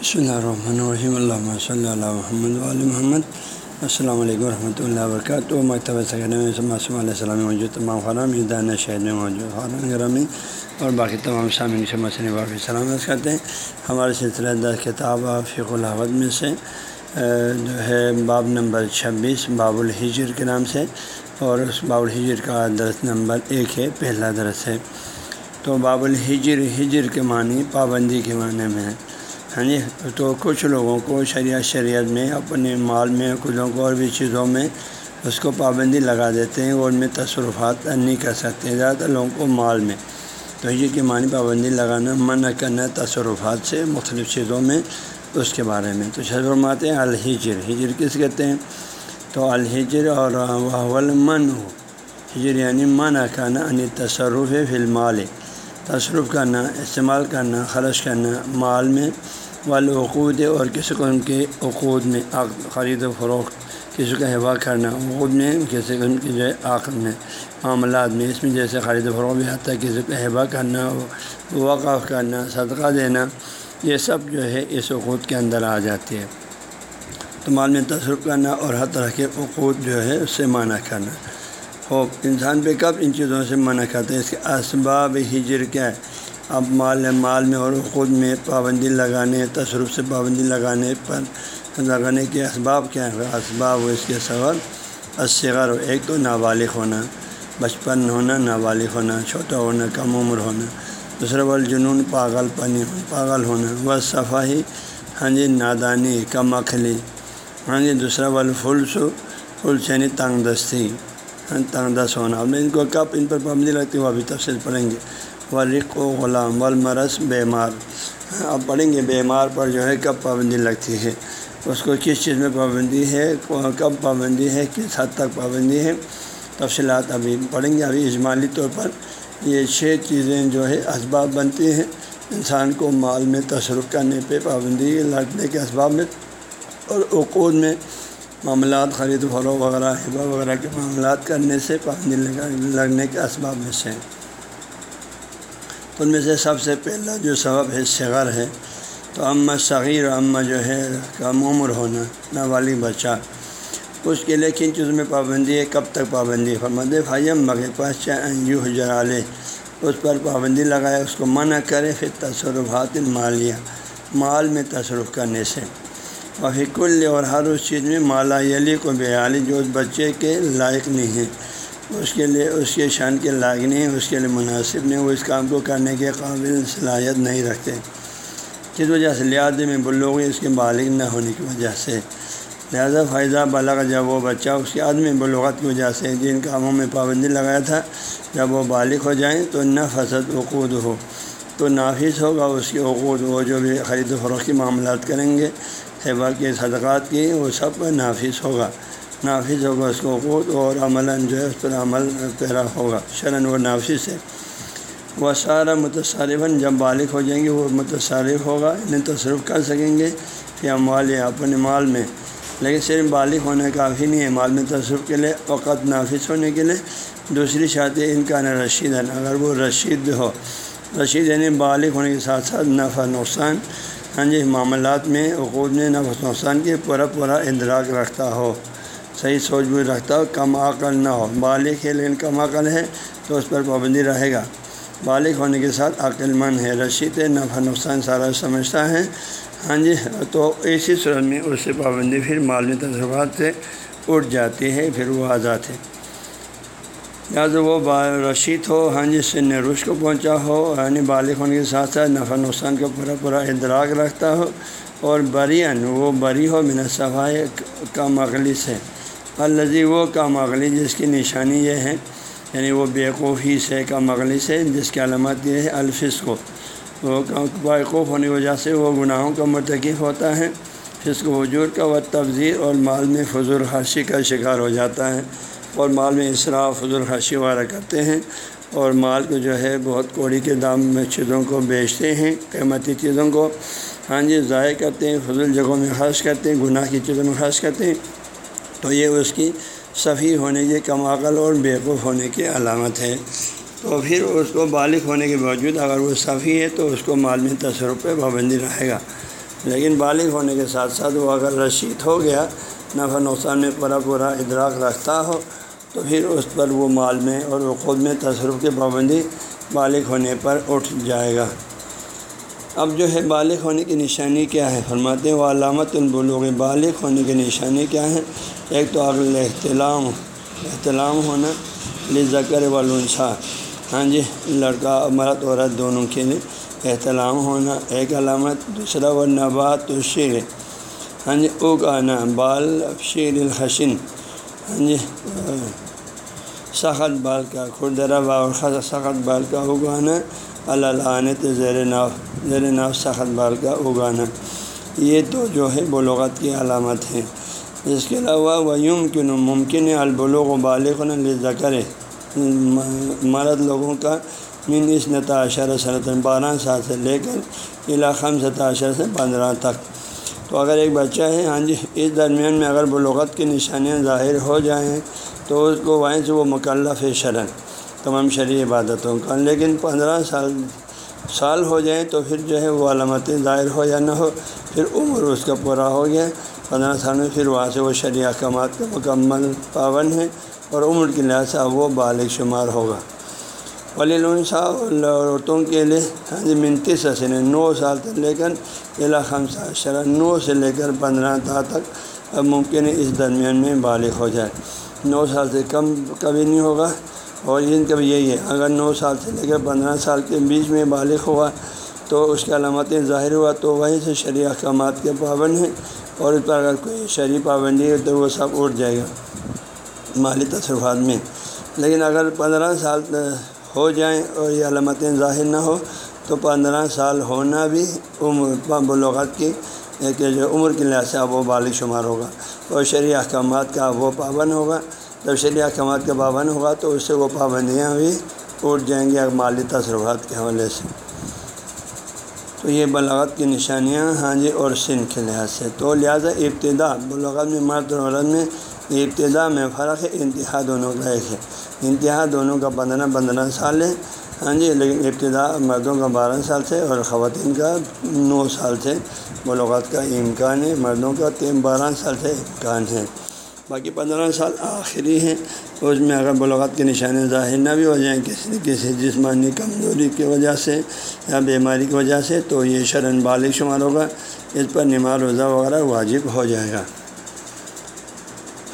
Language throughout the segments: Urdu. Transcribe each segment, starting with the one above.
بسم اللہ الرحمن الرحیم اللہ صلی اللہ محمد علیہ محمد السلام علیکم ورحمۃ اللہ وبرکاتہ مکتبہ سکن معصوم علیہ السلام موجود تمام خرام دانہ شہر میں موجود خران گرامی اور باقی تمام شامل مسئلہ واقعی سلامت کرتے ہیں ہمارے سلسلہ دس کتاب فق الحمد میں سے جو ہے باب نمبر چھبیس باب الحجر کے نام سے اور اس باب الحجر کا درس نمبر ایک ہے پہلا درس ہے تو باب الحجر ہجر کے معنی پابندی کے معنی میں ہے ہاں جی تو کچھ لوگوں کو شریعت شریعت میں، اپنے مال میں کچھ لوگوں کو اور بھی چیزوں میں اس کو پابندی لگا دیتے ہیں اور ان میں تصرفات نہیں کر سکتے زیادہ تر لوگوں کو مال میں۔ تو ہجر کے معنی پابندی لگانا، منع کرنا تصرفات سے مختلف چیزوں میں اس کے بارے میں۔ تو شرماتے ہیں الحجر، ہجر کس کہتے ہیں؟ تو الحجر اور من ہو ہجر یعنی منع کرنا یعنی تصرف فی المال۔ تصرف کرنا، استعمال کرنا، خرچ کرنا، مال میں والعقود اور کسی قسم کے عقود میں خرید و فروخت، کسی کا حفاظ کرنا، عقود میں، کسی قسم کی جو ہے عقد میں معاملات میں اس میں جیسے خرید و فروغ بھی آتا ہے، کسی کا حفاظ کرنا، وقف کرنا، صدقہ دینا، یہ سب جو ہے اس عقود کے اندر آ جاتی ہے تو مال میں تصرف کرنا اور ہر طرح کے عقود جو ہے اس سے معنی کرنا۔ ہو انسان پہ کب ان چیزوں سے منع کرتے ہیں اس کے اسباب ہجر کیا ہے؟ اب مال مال میں اور خود میں پابندی لگانے، تصرف سے پابندی لگانے پر لگانے کے اسباب کیا ہیں؟ اسباب اس کے سبب اصغر ایک تو نابالغ ہونا، بچپن ہونا، نابالغ ہونا، چھوٹا ہونا، کم عمر ہونا، دوسرا بال جنون پاگل پنی، پاگل ہونا و صفائی ہاں جی نادانی، کم اخلی ہاں جی دوسرا بال فلسو فلس یعنی تنگ دستی ہاں، تنگ دس ہونا، اب ان کو کب ان پر پابندی لگتی ہے؟ وہ ابھی تفصیل پڑھیں گے۔ ورق و غلام والمرس بیمار۔ اب پڑھیں گے بیمار پر جو ہے کب پابندی لگتی ہے۔ اس کو کس چیز میں پابندی ہے؟ کب پابندی ہے؟ کس حد تک پابندی ہے؟ تفصیلات ابھی پڑھیں گے۔ ابھی اجمالی طور پر یہ چھ چیزیں جو ہے اسباب بنتی ہیں۔ انسان کو مال میں تصرف کرنے پہ پابندی لگنے کے اسباب میں اور عقود میں معاملات خرید و فروغ وغیرہ، حبا وغیرہ کے معاملات کرنے سے پابندی لگنے کے اسباب میں سے۔ ان میں سے سب سے پہلا جو سبب ہے صغر ہے، تو اماں صغیر اماں جو ہے کم عمر ہونا نابالغ بچہ۔ اس کے لیے کن چیزوں میں پابندی ہے؟ کب تک پابندی؟ فرمد فیم مغ پاس یو حجرالے اس پر پابندی لگائے، اس کو منع کرے، پھر تصرفات مالیہ، مال میں تصرف کرنے سے۔ اور کل اور ہر اس چیز میں مالا علی کو بیالی جو اس بچے کے لائق نہیں ہے۔ اس کے لیے اس کے شان کے لائق نہیں اس کے لیے مناسب نہیں وہ اس کام کو کرنے کے قابل صلاحیت نہیں رکھتے۔ کس وجہ سے لہٰذا میں بلوغی اس کے بالغ نہ ہونے کی وجہ سے۔ لہٰذا فائدہ بالغ جب وہ بچہ، اس کے عدم بلوغت کی وجہ سے جن کاموں میں پابندی لگایا تھا، جب وہ بالغ ہو جائیں تو نہ فصد عقود ہو، تو نافذ ہوگا۔ اس کے عقود وہ جو بھی خرید و فروخت کے معاملات کریں گے صحبہ کے صدقات کی، وہ سب نافذ ہوگا۔ نافذ ہوگا، اس کو خود اور عمل جو ہے اس پر عمل پیرا ہوگا، شرن و نافذ ہے وہ سارا متصارفاً جب بالغ ہو جائیں گے، وہ متصارف ہوگا، انہیں تصرف کر سکیں گے کہ مال یا اپنے مال میں۔ لیکن صرف بالغ ہونے کافی نہیں ہے، مال میں تصرف کے لیے، وقت نافذ ہونے کے لیے۔ دوسری شادی ان کا نہ رشید ہے اگر وہ رشید ہو۔ رشید یعنی بالغ ہونے کے ساتھ ساتھ نفع نقصان ہاں جی معاملات میں عقود میں نفس نقصان کے پورا پورا ادراک رکھتا ہو۔ صحیح سوچ بھی رکھتا ہو، کم عقل نہ ہو۔ بالغ ہے لیکن کم عقل ہے تو اس پر پابندی رہے گا۔ بالغ ہونے کے ساتھ عقل مند ہے۔ رشید ہے نفع نقصان سارا سمجھتا ہے۔ ہاں جی تو اسی صورت میں اس سے پابندی پھر مالی تجربات سے اٹھ جاتی ہے، پھر وہ آزاد ہے۔ لہٰذا وہ رشید ہو ہاں جی سن رش کو پہنچا ہو یعنی بالغ ہونے کے ساتھ ساتھ نفع نقصان کا پورا پورا ادراک رکھتا ہو۔ اور برین وہ بری ہو، من صفائی کا مغلس ہے الزی وہ کا مغلی جس کی نشانی یہ ہے یعنی وہ بیوقوفی سے کا مغلس ہے جس کی علامت یہ ہے الفظ کو وہ بیوقوف ہونے کی وجہ سے وہ گناہوں کا مرتکب ہوتا ہے۔ فسق وجور کا و تفظیر اور مال میں فضول حرشی کا شکار ہو جاتا ہے اور مال میں اسراف فضول خرشی وغیرہ کرتے ہیں اور مال کو جو ہے بہت کوڑی کے دام میں چیزوں کو بیچتے ہیں، قیمتی چیزوں کو۔ ہاں جی ضائع کرتے ہیں، فضول جگہوں میں خرچ کرتے ہیں، گناہ کی چیزوں میں خرچ کرتے ہیں۔ تو یہ اس کی صفی ہونے کی کم عقل اور بیوقوف ہونے کی علامت ہے۔ تو پھر اس کو بالغ ہونے کے باوجود اگر وہ صفی ہے تو اس کو مال میں تصرف پہ پابندی رہے گا۔ لیکن بالغ ہونے کے ساتھ ساتھ وہ اگر رشید ہو گیا، نفع نقصان میں پورا پورا ادراک رکھتا ہو، تو پھر اس پر وہ مال میں اور وہ خود میں تصرف کی پابندی بالغ ہونے پر اٹھ جائے گا۔ اب جو ہے بالغ ہونے کی نشانی کیا ہے؟ فرماتے ہیں، وہ علامت البلوغ، بالغ ہونے کی نشانی کیا ہے؟ ایک تو عقل احتلام احتلام ہونا ذکر والنسا ہاں جی لڑکا، مرد، عورت دونوں کے لیے احتلام ہونا ایک علامت، دوسرا و نبات و شیر ہاں جی اگانا بال شیر الحسن۔ ہاں جی سخت بال کا خوردرا با سخت بال کا اگانا اللعنت زیر ناف زیر ناف سخت بال کا اگانا۔ یہ تو جو ہے بلوغت کی علامت ہے۔ اس کے علاوہ وہ یمکن ممکن ہے البلوغ و بالغ ذکر مرد لوگوں کا من اس نتاشر صنعت بارہ سال سے لے کر علاقہ ستاشر سے پندرہ تک۔ تو اگر ایک بچہ ہے ہاں جی اس درمیان میں اگر بلوغت کی نشانیاں ظاہر ہو جائیں تو اس کو وہیں سے وہ مکلف ہے شرن تمام شرعی عبادتوں کا۔ لیکن پندرہ سال سال ہو جائیں تو پھر جو ہے وہ علامتیں ظاہر ہو یا نہ ہو، پھر عمر اس کا پورا ہو گیا۔ پندرہ سال میں پھر وہاں سے وہ شرعی احکامات کا مکمل پابند ہے اور عمر کے لحاظ سے وہ بالغ شمار ہوگا۔ ولی صاحب عورتوں کے لیے ہاں جی منتی سسن نو سال سے لے کر علاقہ شرح، نو سے لے کر پندرہ تا تک اب ممکن ہے اس درمیان میں بالغ ہو جائے۔ نو سال سے کم کبھی نہیں ہوگا اور ان کا بھی یہی ہے، اگر نو سال سے لے کر پندرہ سال کے بیچ میں بالغ ہوا تو اس کی علامتیں ظاہر ہوا تو وہیں سے شرعی احکامات کے پابند ہیں۔ اور اس پر اگر کوئی شرعی پابندی ہے تو وہ سب اٹھ جائے گا مالی تصرفات میں۔ لیکن اگر پندرہ سال ہو جائیں اور یہ علامتیں ظاہر نہ ہو، تو پندرہ سال ہونا بھی عمر بلوغت کی ایک جو عمر کے لحاظ سے اب وہ بالغ شمار ہوگا۔ اور شرعی احکامات کا وہ پابند ہوگا۔ جب شرعی احکامات کا پابند ہوگا تو اس سے وہ پابندیاں بھی اٹھ جائیں گی مالی تصرفات کے حوالے سے۔ تو یہ بلاغت کی نشانیاں ہاں جی اور سن کے لحاظ سے۔ تو لہٰذا ابتدا، بلاغت میں مرد اور عورت میں ابتدا میں فرق ہے انتہا دونوں کا ایک ہے۔ انتہا دونوں کا پندرہ پندرہ سال ہے ہاں جی لیکن ابتدا مردوں کا بارہ سال سے اور خواتین کا نو سال سے۔ بلوغات کا امکان ہے، مردوں کا تین بارہ سال سے امکان ہے۔ باقی پندرہ سال آخری ہیں، اس میں اگر بلوغات کی نشانیں ظاہر نہ بھی ہو جائیں کسی کسی جسمانی کمزوری کی وجہ سے یا بیماری کی وجہ سے، تو یہ شرن بالغ شمار ہوگا۔ اس پر نماز روزہ وغیرہ واجب ہو جائے گا۔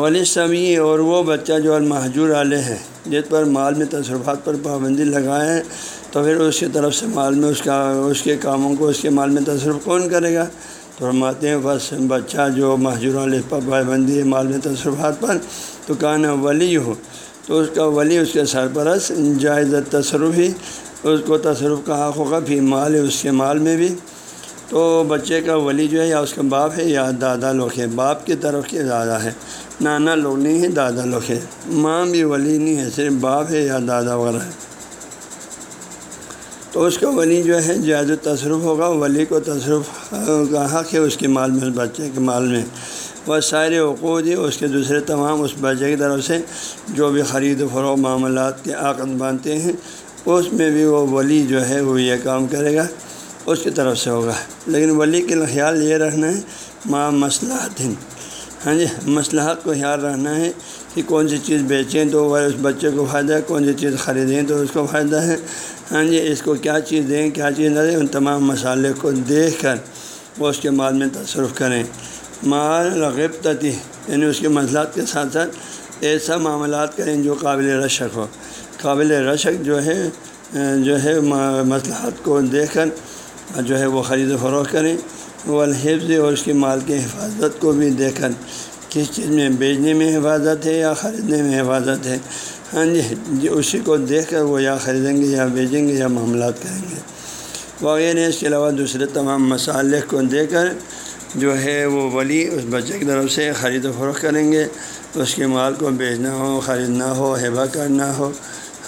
ولی سمی اور وہ بچہ جو المحجور والے ہے، جس پر مال میں تصرفات پر پابندی لگائے، تو پھر اس کی طرف سے مال میں اس کا، اس کے کاموں کو، اس کے مال میں تصرف کون کرے گا؟ فرماتے ہیں بس بچہ جو محجور والے پر پابندی ہے، مال میں تصرفات پر تو کہنا ولی ہو۔ تو اس کا ولی اس کے سرپرست جائز تصرف ہی اس کو تصرف کا حق ہوگا پھر مال ہے اس کے مال میں بھی۔ تو بچے کا ولی جو ہے، یا اس کا باپ ہے یا دادا لوگ ہے باپ کی طرف کے زیادہ ہے نانا لوگ نہیں ہے دادا لوگ ہے ماں بھی ولی نہیں ہے، صرف باپ ہے یا دادا وغیرہ۔ ہے تو اس کا ولی جو ہے جائز تصرف ہوگا، ولی کو تصرف کا حق ہے اس کے مال میں، اس بچے کے مال میں۔ وہ سارے حقوق ہے اس کے دوسرے تمام اس بچے کی طرف سے جو بھی خرید و فروغ معاملات کے عقد باندھتے ہیں، اس میں بھی وہ ولی جو ہے وہ یہ کام کرے گا، اس کی طرف سے ہوگا۔ لیکن ولی کے خیال یہ رہنا ہے ماں مسئلہ دن ہاں جی مصلاحت کو خیال رہنا ہے کہ کون سی چیز بیچیں تو وہ اس بچے کو فائدہ ہے، کون سی چیز خریدیں تو اس کو فائدہ ہے۔ ہاں جی اس کو کیا چیز دیں، کیا چیز نہ دیں، ان تمام مسالے کو دیکھ کر وہ اس کے بعد میں تصرف کریں۔ مال رغبتی یعنی اس کے مسئلات کے ساتھ ساتھ ایسا معاملات کریں جو قابل رشک ہو۔ قابل رشک جو ہے جو ہے مسئلات کو دیکھ کر جو ہے وہ خرید و فروخت کریں۔ وہ اور اس کی مال کی حفاظت کو بھی دیکھ کر۔ کس چیز میں بیچنے میں حفاظت ہے یا خریدنے میں حفاظت ہے؟ ہاں جی،, جی اسی کو دیکھ کر وہ یا خریدیں گے یا بیچیں گے یا معاملات کریں گے۔ وغیرہ اس کے علاوہ دوسرے تمام مسالے کو دے کر جو ہے وہ ولی اس بچے کی طرف سے خرید و فروخت کریں گے۔ اس کے مال کو بیچنا ہو، خریدنا ہو ہیبا کرنا ہو۔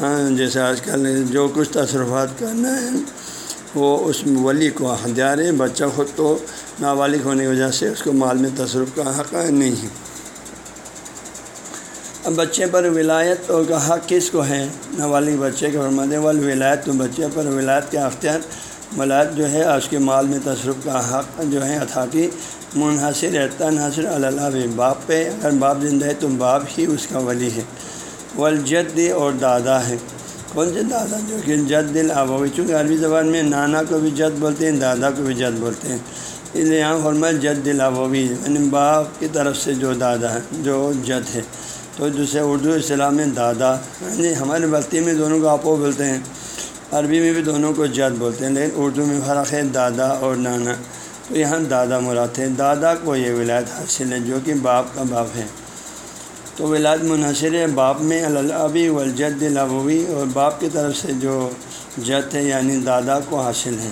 ہاں جیسے آج کل جو کچھ تصرفات کرنا ہے وہ اس ولی کو اختیار ہے بچہ خود تو نابالغ ہونے کی وجہ سے اس کو مال میں تصرف کا حق نہیں ہے۔ اب بچے پر ولایت کا حق کس کو ہے؟ نابالغ بچے کے فرماتے وال ولایت تو بچے پر، ولایت کے اختیار ولاد جو ہے، اس کے مال میں تصرف کا حق جو ہے، اتھارٹی منحصر ہے تنحصر اللہ باپ پہ۔ اگر باپ زندہ ہے تو باپ ہی اس کا ولی ہے۔ والجد اور دادا ہے۔ کون سے دادا جو کہ جد دل آبوی چونکہ عربی زبان میں نانا کو بھی جد بولتے ہیں، دادا کو بھی جد بولتے ہیں۔ اس لیے یہاں فرمایا جد دل آبوی یعنی باپ کی طرف سے جو دادا ہے، جو جد ہے۔ تو دوسرے اردو اسلام میں دادا یعنی ہمارے بستی میں دونوں کو آپو بولتے ہیں، عربی میں بھی دونوں کو جد بولتے ہیں، لیکن اردو میں فرق ہے دادا اور نانا۔ تو یہاں دادا مراد ہے۔ دادا کو یہ ولایت حاصل ہے، جو کہ باپ کا باپ ہے۔ تو ولاد منحصر ہے باپ میں الابی والجد لبوی اور باپ کی طرف سے جو جد ہے یعنی دادا کو حاصل ہے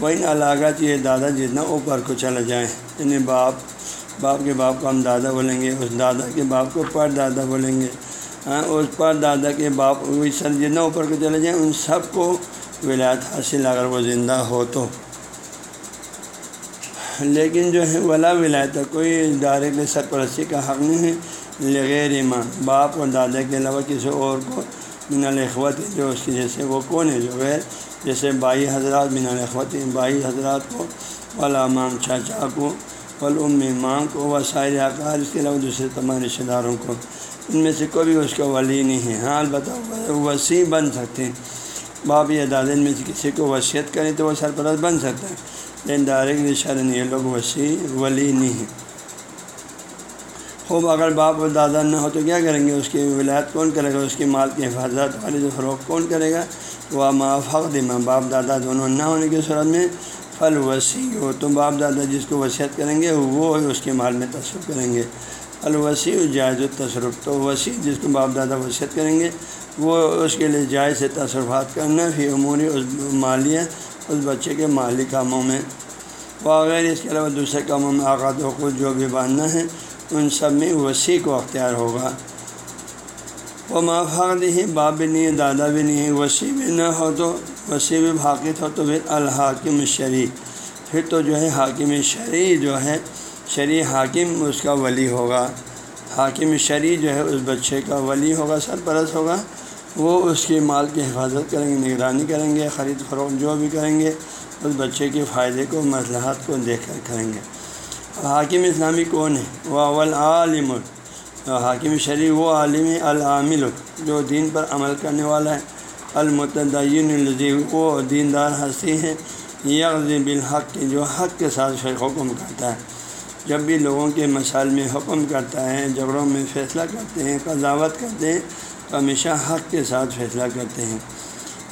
وہ ان علاقات یہ دادا جتنا اوپر کو چلا جائیں یعنی باپ باپ کے باپ کو ہم دادا بولیں گے، اس دادا کے باپ کو پر دادا بولیں گے۔ ہاں اس پر دادا کے باپ سر جتنا اوپر کو چلے جائیں ان سب کو ولایت حاصل اگر وہ زندہ ہو تو۔ لیکن جو ہے، ولا ولایت، کوئی ڈائریکٹ سرپرستی کا حق نہیں ہے۔ لغیر ایمان۔ باپ اور دادا کے علاوہ کسی اور کو من الخوت جو اس کی جیسے وہ کون ہے جو غیر، جیسے بائی حضرات من الخوت بائی حضرات کو علامام چاچا کو، والام ماں کو، و سائر آکار اس کے علاوہ دوسرے تمام رشتہ داروں کو۔ ان میں سے کوئی بھی اس کا ولی نہیں ہے۔ ہاں البتہ وسیع بن سکتے ہیں۔ باپ یا دادن میں سے کسی کو وصیت کریں تو وہ سرپرست بن سکتا ہے۔ لیکن ڈائریکٹ رشتہ یہ لوگ وسیع ولی نہیں ہیں۔ خوب اگر باپ اور دادا نہ ہو تو کیا کریں گے؟ اس کی ولایت کون کرے گا؟ اس کی مال کی حفاظت، خرید و فروغ کون کرے گا؟ وہ مافق دما باپ دادا دونوں نہ ہونے کی صورت میں پھل وسیع ہو تو باپ دادا جس کو وصیت کریں گے، وہ اس کے مال میں تصرف کریں گے۔ الوسیع جائز التصرف، تو وسیع جس کو باپ دادا وصیت کریں گے، وہ اس کے لیے جائز سے تصرفات کرنا پھر عموری اس مالیہ اس بچے کے مالی کاموں میں۔ وغیرہ اس کے علاوہ دوسرے کاموں میں آغاز و خود جو بھی باندھنا ہے ان سب میں وسیع کو اختیار ہوگا۔ وہ مافاق ہی باپ بھی نہیں ہے، دادا بھی نہیں ہے، وسیع بھی نہ ہو تو وسیع بھی حاقت ہو تو پھر الحاکم شریع پھر تو جو ہے، حاکم شریع جو ہے شریع حاکم اس کا ولی ہوگا۔ حاکم شریع جو ہے، اس بچے کا ولی ہوگا، سرپرست ہوگا۔ وہ اس کے مال کی حفاظت کریں گے، نگرانی کریں گے، خرید فروخت جو بھی کریں گے، اس بچے کے فائدے کو مصلاحات کو دیکھ کر کریں گے۔ حاکم اسلامی کون ہے؟ وہ اول عالم حاکم شریع وہ عالم العامل جو دین پر عمل کرنے والا ہے۔ المتدین الزی وہ دیندار ہستی ہے یغز بالحق، جو حق کے ساتھ حکم کرتا ہے۔ جب بھی لوگوں کے مسائل میں حکم کرتا ہے، جھگڑوں میں فیصلہ کرتے ہیں، قضاوت کرتے ہیں، تو ہمیشہ حق کے ساتھ فیصلہ کرتے ہیں۔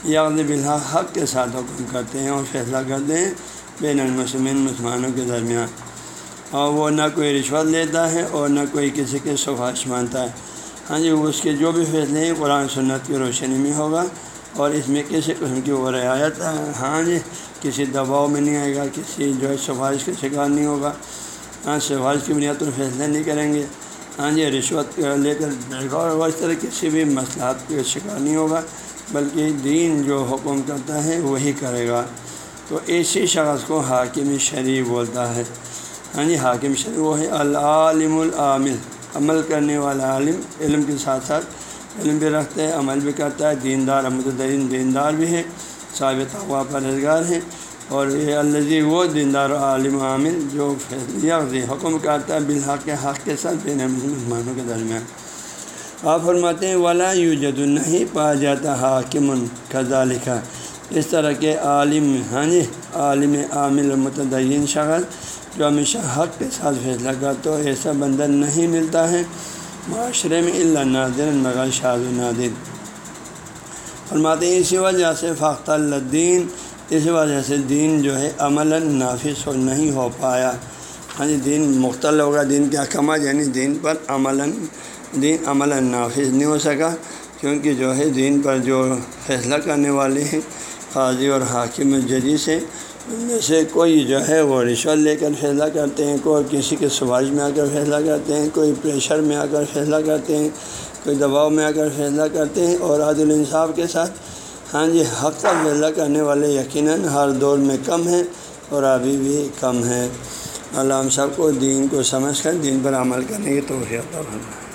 یغز بالحق، حق کے ساتھ حکم کرتے ہیں اور فیصلہ کرتے ہیں بین المسلمین مسلمانوں کے درمیان۔ اور وہ نہ کوئی رشوت لیتا ہے اور نہ کوئی کسی کے سفارش مانتا ہے۔ ہاں جی اس کے جو بھی فیصلے ہیں، قرآن سنت کی روشنی میں ہوگا اور اس میں کسی قسم کی وہ رعایت ہاں جی کسی دباؤ میں نہیں آئے گا، کسی جو ہے سفارش کا شکار نہیں ہوگا۔ ہاں سفارش کی بنیاد پر فیصلے نہیں کریں گے۔ ہاں جی رشوت لے کر اور اس طرح کسی بھی مسئلات کا شکار نہیں ہوگا، بلکہ دین جو حکم کرتا ہے، وہی کرے گا۔ تو ایسی شخص کو حاکم شریف بولتا ہے۔ ہاں جی حاکم شریف وہ ہے العالم العامل، عمل کرنے والا عالم، علم کے ساتھ ساتھ علم بھی رکھتا ہے، عمل بھی کرتا ہے، دیندار امدین دیندار بھی ہے صاحب تغوا پرہزگار ہیں۔ اور یہ الزی وہ دیندار عالم عامل جو فیصلہ حکم کرتا ہے، بالحق کے حق کے ساتھ بین مسلمانوں کے درمیان۔ آپ فرماتے ہیں، ولا یو جد نہیں پایا جاتا حاکم خزا لکھا اس طرح کے عالم ہاں جی عالم عامل متدین شخص جو ہمیشہ حق کے ساتھ فیصلہ کرتا تو ایسا بندر نہیں ملتا ہے۔ معاشرے میں اللہ نادر مگر شاد نادر۔ فرماتے ہیں، اسی وجہ سے فاختہ الدین، اسی وجہ سے دین جو ہے عمل نافذ ہو نہیں ہو پایا۔ ہاں جی دین مختلف ہوگا۔ دین کے احکامات یعنی دین پر عمل دین عمل نافذ نہیں ہو سکا۔ کیونکہ جو ہے دین پر جو فیصلہ کرنے والے ہیں، قاضی اور حاکم ججی سے ان میں سے کوئی جو ہے وہ رشوت لے کر فیصلہ کرتے ہیں، کوئی کسی کے سفارش میں آ کر فیصلہ کرتے ہیں، کوئی پریشر میں آ کر فیصلہ کرتے ہیں، کوئی دباؤ میں آ کر فیصلہ کرتے ہیں اور عادل انصاف کے ساتھ ہاں جی حق کا فیصلہ کرنے والے یقیناً ہر دور میں کم ہیں اور ابھی بھی کم ہے اللہ ہم سب کو دین کو سمجھ کر، دین پر عمل کرنے کی توفیع بننا